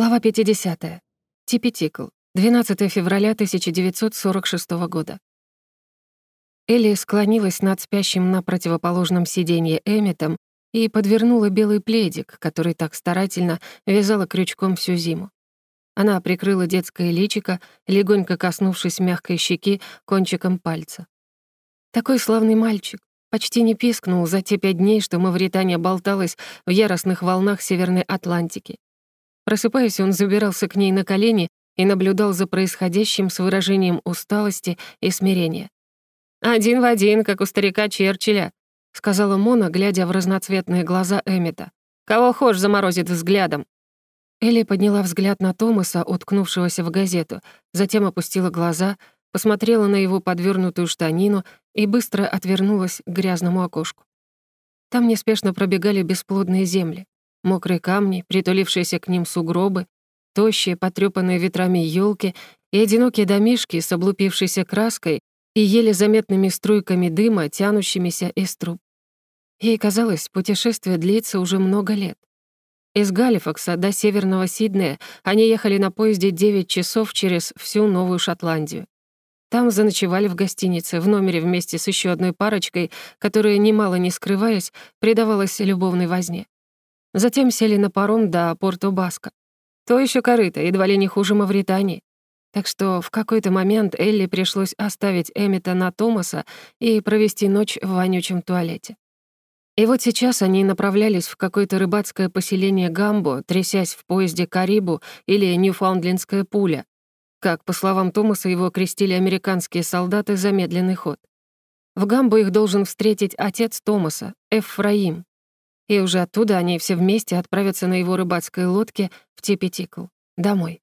Глава 50. Типетикл. 12 февраля 1946 года. Элли склонилась над спящим на противоположном сиденье Эмметом и подвернула белый пледик, который так старательно вязала крючком всю зиму. Она прикрыла детское личико, легонько коснувшись мягкой щеки кончиком пальца. Такой славный мальчик, почти не пискнул за те пять дней, что Мавритания болталась в яростных волнах Северной Атлантики. Просыпаясь, он забирался к ней на колени и наблюдал за происходящим с выражением усталости и смирения. «Один в один, как у старика Черчилля», — сказала Мона, глядя в разноцветные глаза Эммета. «Кого хошь заморозит взглядом?» Элли подняла взгляд на Томаса, уткнувшегося в газету, затем опустила глаза, посмотрела на его подвернутую штанину и быстро отвернулась к грязному окошку. Там неспешно пробегали бесплодные земли. Мокрые камни, притулившиеся к ним сугробы, тощие, потрёпанные ветрами елки и одинокие домишки с облупившейся краской и еле заметными струйками дыма, тянущимися из труб. Ей казалось, путешествие длится уже много лет. Из Галифакса до Северного Сиднея они ехали на поезде 9 часов через всю Новую Шотландию. Там заночевали в гостинице, в номере вместе с еще одной парочкой, которая, немало не скрываясь, предавалась любовной возне. Затем сели на паром до Порто-Баско. То еще корыто, едва ли не хуже Мавритании. Так что в какой-то момент Элли пришлось оставить Эммета на Томаса и провести ночь в вонючем туалете. И вот сейчас они направлялись в какое-то рыбацкое поселение Гамбо, трясясь в поезде Карибу или Ньюфаундлендская пуля, как, по словам Томаса, его окрестили американские солдаты замедленный ход. В Гамбо их должен встретить отец Томаса, Эфраим, и уже оттуда они все вместе отправятся на его рыбацкой лодке в Типетикл, домой.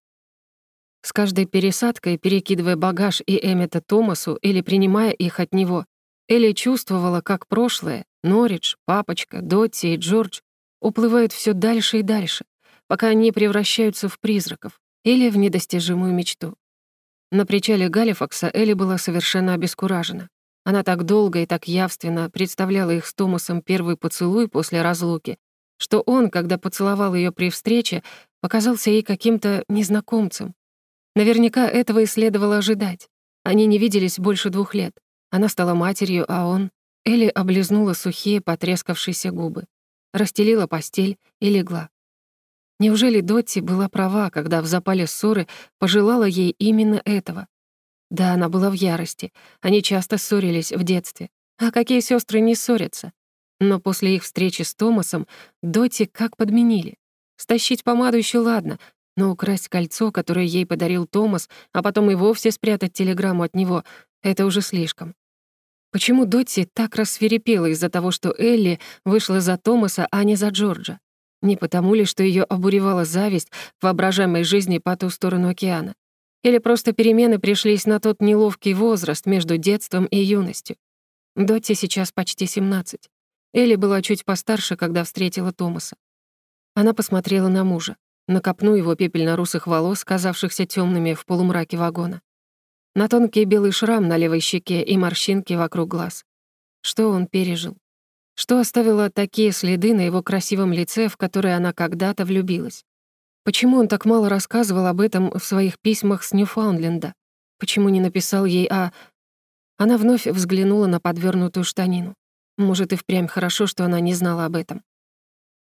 С каждой пересадкой, перекидывая багаж и Эммета Томасу или принимая их от него, Элли чувствовала, как прошлое, Норридж, папочка, Дотти и Джордж уплывают все дальше и дальше, пока они превращаются в призраков или в недостижимую мечту. На причале Галифакса Элли была совершенно обескуражена. Она так долго и так явственно представляла их с Томасом первый поцелуй после разлуки, что он, когда поцеловал ее при встрече, показался ей каким-то незнакомцем. Наверняка этого и следовало ожидать. Они не виделись больше двух лет. Она стала матерью, а он... Элли облизнула сухие, потрескавшиеся губы, расстелила постель и легла. Неужели Дотти была права, когда в запале ссоры пожелала ей именно этого? Да, она была в ярости. Они часто ссорились в детстве. А какие сестры не ссорятся? Но после их встречи с Томасом Доти как подменили. Стащить помаду еще ладно, но украсть кольцо, которое ей подарил Томас, а потом и вовсе спрятать телеграмму от него — это уже слишком. Почему Дотти так рассверепела из-за того, что Элли вышла за Томаса, а не за Джорджа? Не потому ли, что ее обуревала зависть к воображаемой жизни по ту сторону океана? Или просто перемены пришлись на тот неловкий возраст между детством и юностью. Дотти сейчас почти 17. Элли была чуть постарше, когда встретила Томаса. Она посмотрела на мужа, на копну его пепельно-русых волос, казавшихся темными в полумраке вагона, на тонкий белый шрам на левой щеке и морщинки вокруг глаз. Что он пережил? Что оставило такие следы на его красивом лице, в которое она когда-то влюбилась? Почему он так мало рассказывал об этом в своих письмах с Ньюфаундленда? Почему не написал ей о... Она вновь взглянула на подвернутую штанину. Может, и впрямь хорошо, что она не знала об этом.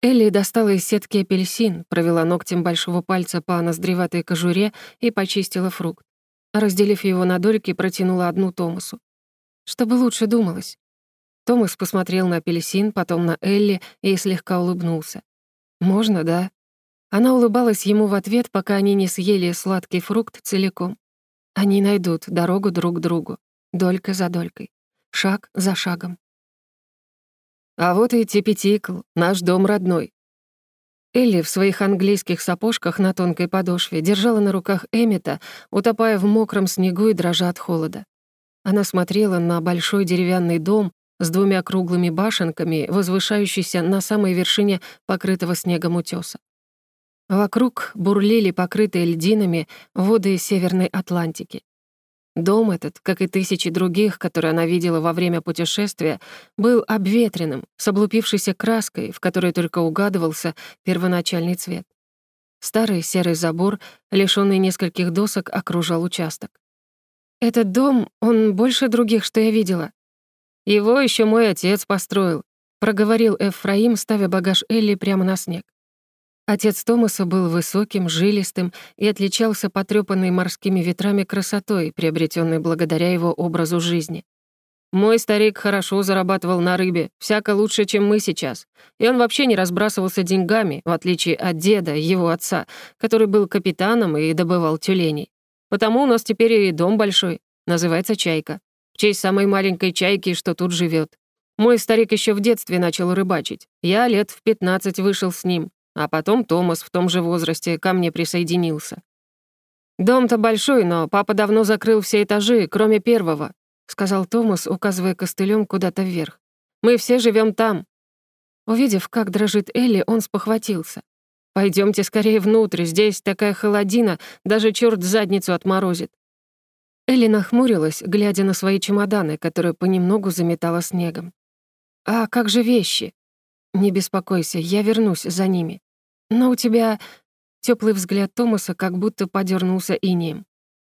Элли достала из сетки апельсин, провела ногтем большого пальца по ноздреватой кожуре и почистила фрукт. Разделив его на дольки, протянула одну Томасу. Чтобы лучше думалось. Томас посмотрел на апельсин, потом на Элли и слегка улыбнулся. «Можно, да?» Она улыбалась ему в ответ, пока они не съели сладкий фрукт целиком. Они найдут дорогу друг к другу, долька за долькой, шаг за шагом. А вот и Типетикл, наш дом родной. Элли в своих английских сапожках на тонкой подошве держала на руках Эмита, утопая в мокром снегу и дрожа от холода. Она смотрела на большой деревянный дом с двумя круглыми башенками, возвышающийся на самой вершине покрытого снегом утёса. Вокруг бурлили покрытые льдинами воды Северной Атлантики. Дом этот, как и тысячи других, которые она видела во время путешествия, был обветренным, с облупившейся краской, в которой только угадывался первоначальный цвет. Старый серый забор, лишённый нескольких досок, окружал участок. «Этот дом, он больше других, что я видела». «Его ещё мой отец построил», — проговорил Эфраим, ставя багаж Элли прямо на снег. Отец Томаса был высоким, жилистым и отличался потрёпанной морскими ветрами красотой, приобретённой благодаря его образу жизни. Мой старик хорошо зарабатывал на рыбе, всяко лучше, чем мы сейчас. И он вообще не разбрасывался деньгами, в отличие от деда, его отца, который был капитаном и добывал тюленей. Потому у нас теперь и дом большой, называется «Чайка», в честь самой маленькой чайки, что тут живёт. Мой старик ещё в детстве начал рыбачить. Я лет в 15 вышел с ним, а потом Томас в том же возрасте ко мне присоединился. Дом-то большой, но папа давно закрыл все этажи, кроме первого, сказал Томас, указывая костылем куда-то вверх. Мы все живем там. Увидев, как дрожит Элли, он спохватился. Пойдемте скорее внутрь, здесь такая холодина, даже черт задницу отморозит. Элли нахмурилась, глядя на свои чемоданы, которые понемногу заметала снегом. «А как же вещи?» «Не беспокойся, я вернусь за ними». «Но у тебя...» Теплый взгляд Томаса как будто подернулся инеем.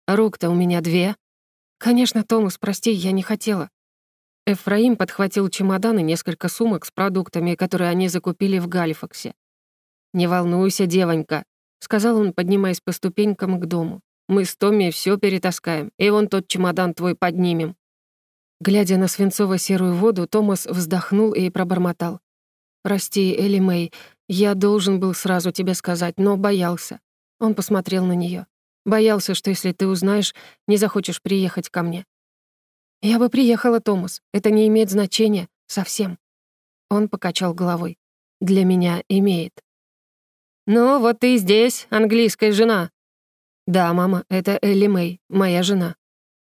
«Рук-то у меня две». «Конечно, Томас, прости, я не хотела». Эфраим подхватил чемодан и несколько сумок с продуктами, которые они закупили в Галифаксе. «Не волнуйся, девонька», — сказал он, поднимаясь по ступенькам к дому. «Мы с Томми все перетаскаем, и вон тот чемодан твой поднимем». Глядя на свинцово-серую воду, Томас вздохнул и пробормотал. «Прости, Элли Мэй, я должен был сразу тебе сказать, но боялся». Он посмотрел на неё. «Боялся, что если ты узнаешь, не захочешь приехать ко мне». «Я бы приехала, Томас. Это не имеет значения. Совсем». Он покачал головой. «Для меня имеет». «Ну, вот ты здесь, английская жена». «Да, мама, это Элли Мэй, моя жена».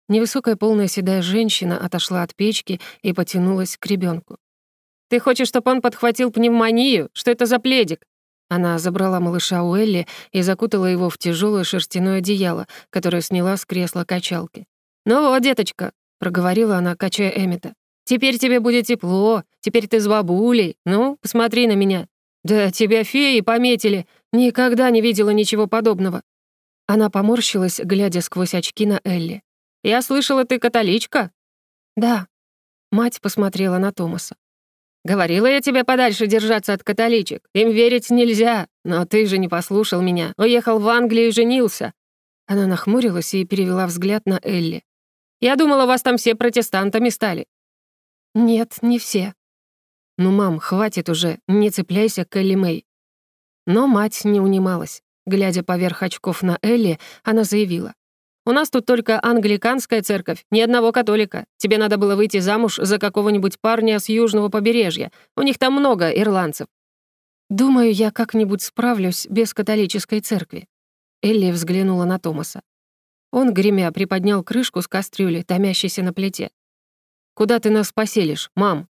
Невысокая полная седая женщина отошла от печки и потянулась к ребенку. Ты хочешь, чтобы он подхватил пневмонию? Что это за пледик?» Она забрала малыша у Элли и закутала его в тяжелое шерстяное одеяло, которое сняла с кресла качалки. «Ну вот, деточка», — проговорила она, качая Эмита. «Теперь тебе будет тепло, теперь ты с бабулей. Ну, посмотри на меня. Да тебя феи пометили. Никогда не видела ничего подобного». Она поморщилась, глядя сквозь очки на Элли. «Я слышала, ты католичка?» «Да». Мать посмотрела на Томаса. Говорила я тебе подальше держаться от католичек. Им верить нельзя. Но ты же не послушал меня. Уехал в Англию и женился». Она нахмурилась и перевела взгляд на Элли. «Я думала, вас там все протестантами стали». «Нет, не все». «Ну, мам, хватит уже, не цепляйся к Элли Мэй». Но мать не унималась. Глядя поверх очков на Элли, она заявила. У нас тут только англиканская церковь, ни одного католика. Тебе надо было выйти замуж за какого-нибудь парня с южного побережья. У них там много ирландцев». «Думаю, я как-нибудь справлюсь без католической церкви». Элли взглянула на Томаса. Он, гремя, приподнял крышку с кастрюли, томящейся на плите. «Куда ты нас поселишь, мам?»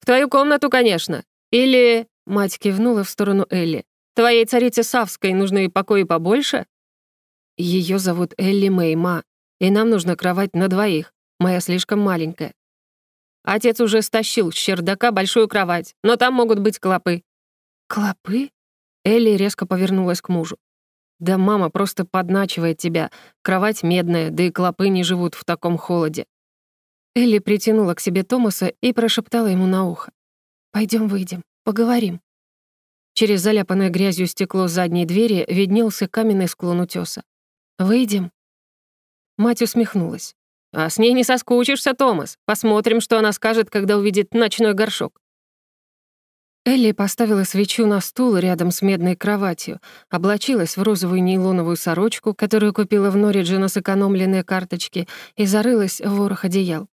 «В твою комнату, конечно. Или...» Мать кивнула в сторону Элли. «Твоей царице Савской нужны покои побольше?» Ее зовут Элли Мэйма, и нам нужна кровать на двоих. Моя слишком маленькая. Отец уже стащил с чердака большую кровать, но там могут быть клопы». «Клопы?» Элли резко повернулась к мужу. «Да мама просто подначивает тебя. Кровать медная, да и клопы не живут в таком холоде». Элли притянула к себе Томаса и прошептала ему на ухо. Пойдем выйдем, поговорим». Через заляпанное грязью стекло задней двери виднелся каменный склон утёса. «Выйдем?» Мать усмехнулась. «А с ней не соскучишься, Томас. Посмотрим, что она скажет, когда увидит ночной горшок». Элли поставила свечу на стул рядом с медной кроватью, облачилась в розовую нейлоновую сорочку, которую купила в Норридже на сэкономленные карточки, и зарылась в ворох одеял.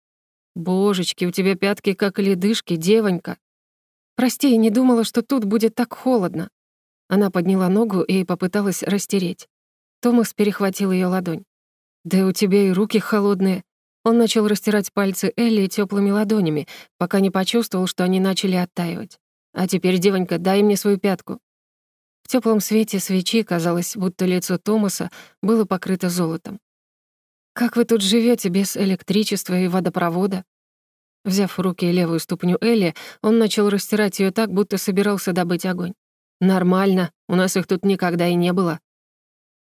«Божечки, у тебя пятки как ледышки, девонька!» «Прости, не думала, что тут будет так холодно». Она подняла ногу и попыталась растереть. Томас перехватил ее ладонь. «Да у тебя и руки холодные». Он начал растирать пальцы Элли теплыми ладонями, пока не почувствовал, что они начали оттаивать. «А теперь, девонька, дай мне свою пятку». В теплом свете свечи казалось, будто лицо Томаса было покрыто золотом. «Как вы тут живете без электричества и водопровода?» Взяв в руки левую ступню Элли, он начал растирать ее так, будто собирался добыть огонь. «Нормально, у нас их тут никогда и не было».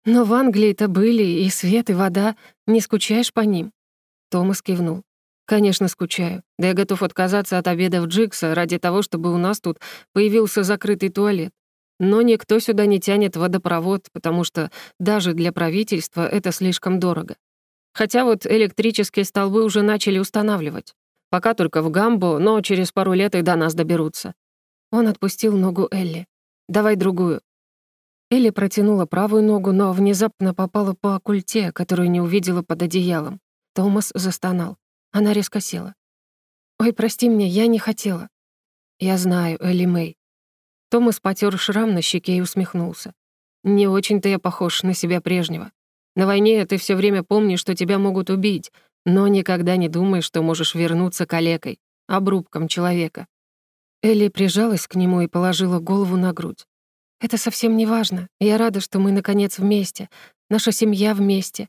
«Но в Англии-то были и свет, и вода. Не скучаешь по ним?» Томас кивнул. «Конечно, скучаю. Да я готов отказаться от обеда в Джикса ради того, чтобы у нас тут появился закрытый туалет. Но никто сюда не тянет водопровод, потому что даже для правительства это слишком дорого. Хотя вот электрические столбы уже начали устанавливать. Пока только в Гамбо, но через пару лет и до нас доберутся». Он отпустил ногу Элли. «Давай другую». Элли протянула правую ногу, но внезапно попала по оккульте, которую не увидела под одеялом. Томас застонал. Она резко села. «Ой, прости меня, я не хотела». «Я знаю, Элли Мэй». Томас потер шрам на щеке и усмехнулся. «Не очень-то я похож на себя прежнего. На войне ты все время помнишь, что тебя могут убить, но никогда не думаешь, что можешь вернуться калекой, обрубком человека». Элли прижалась к нему и положила голову на грудь. «Это совсем не важно. Я рада, что мы, наконец, вместе. Наша семья вместе.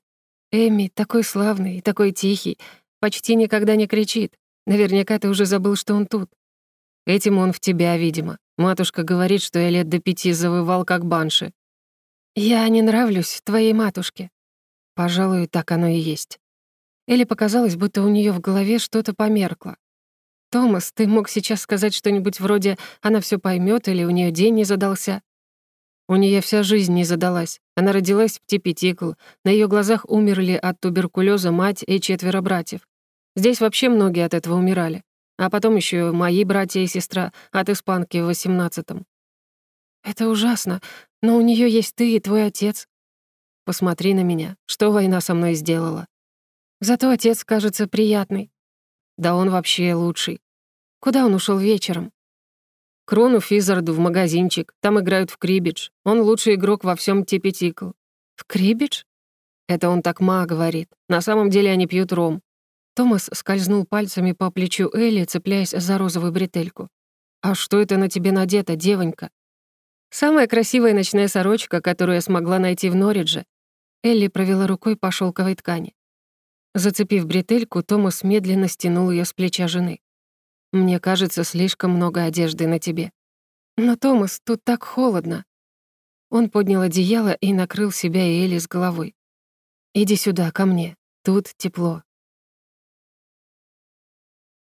Эми такой славный и такой тихий. Почти никогда не кричит. Наверняка ты уже забыл, что он тут. Этим он в тебя, видимо. Матушка говорит, что я лет до пяти завывал, как банши. Я не нравлюсь твоей матушке. Пожалуй, так оно и есть. Элли показалось, будто у нее в голове что-то померкло. «Томас, ты мог сейчас сказать что-нибудь вроде «она все поймет или «у нее день не задался»?» У нее вся жизнь не задалась. Она родилась в Типетикл. На ее глазах умерли от туберкулеза мать и четверо братьев. Здесь вообще многие от этого умирали. А потом еще мои братья и сестра от испанки в восемнадцатом. Это ужасно, но у нее есть ты и твой отец. Посмотри на меня, что война со мной сделала. Зато отец, кажется, приятный. Да он вообще лучший. Куда он ушел вечером? Крону Физарду в магазинчик. Там играют в крибидж. Он лучший игрок во всем Типетикл. В крибидж? Это он так ма говорит. На самом деле они пьют ром. Томас скользнул пальцами по плечу Элли, цепляясь за розовую бретельку. «А что это на тебе надето, девонька?» «Самая красивая ночная сорочка, которую я смогла найти в Норридже». Элли провела рукой по шелковой ткани. Зацепив бретельку, Томас медленно стянул ее с плеча жены. Мне кажется, слишком много одежды на тебе. Но, Томас, тут так холодно. Он поднял одеяло и накрыл себя и Элли с головой. Иди сюда, ко мне. Тут тепло.